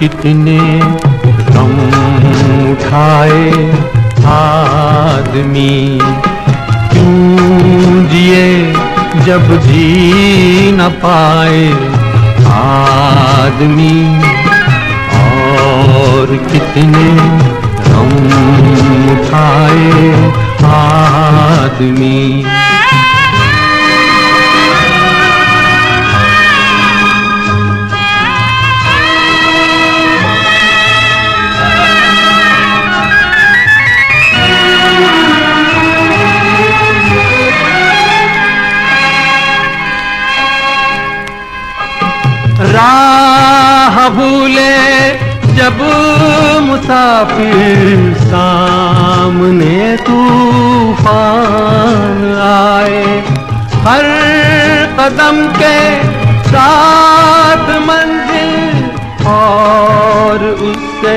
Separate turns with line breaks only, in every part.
कितने गम उठाए आदमी। क्यों जिए जब जी न पाए आदमी? और कितने गम उठाए आदमी? मुसाफिर सामने तूफ़ान आए। हर कदम के साथ मंजिल और उससे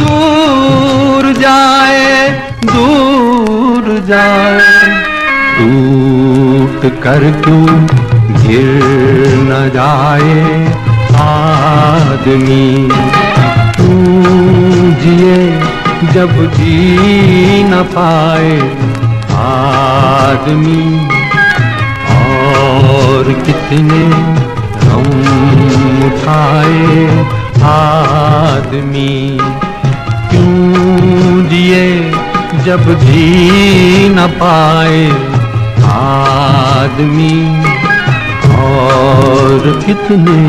दूर जाए दूर जाए। टूट कर क्यों गिर न जाए आदमी? जिए जब जी न पाए आदमी। और कितने हम उठाए आदमी। क्यों जिए जब जी न पाए आदमी। और कितने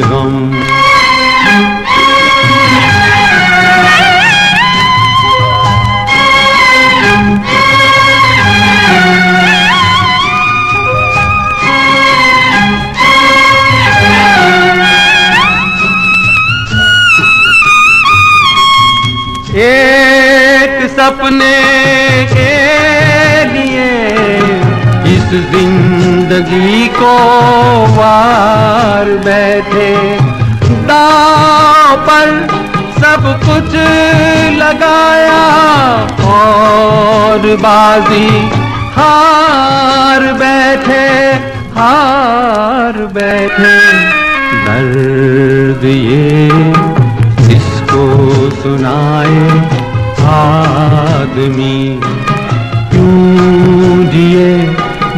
हम एक सपने के लिए इस ज़िंदगी को वार बैठे। दाव पर सब कुछ लगाया और बाजी हार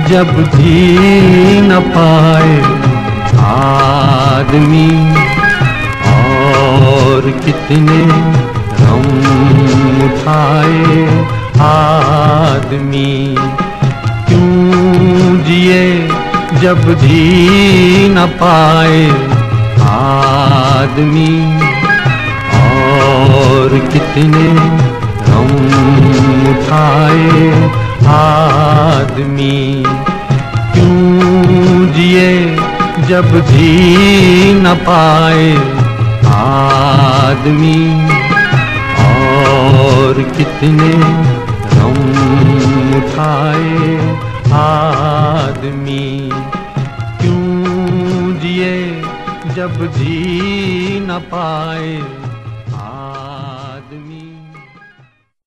जब जी न पाए आदमी, और कितने हम उठाए आदमी। क्यों जिए जब जी न पाए आदमी, और कितने हम उठाए आदमी, क्यों जिए जब जी न पाए आदमी? और कितने हम उठाए आदमी? क्यों जिए जब जी न पाए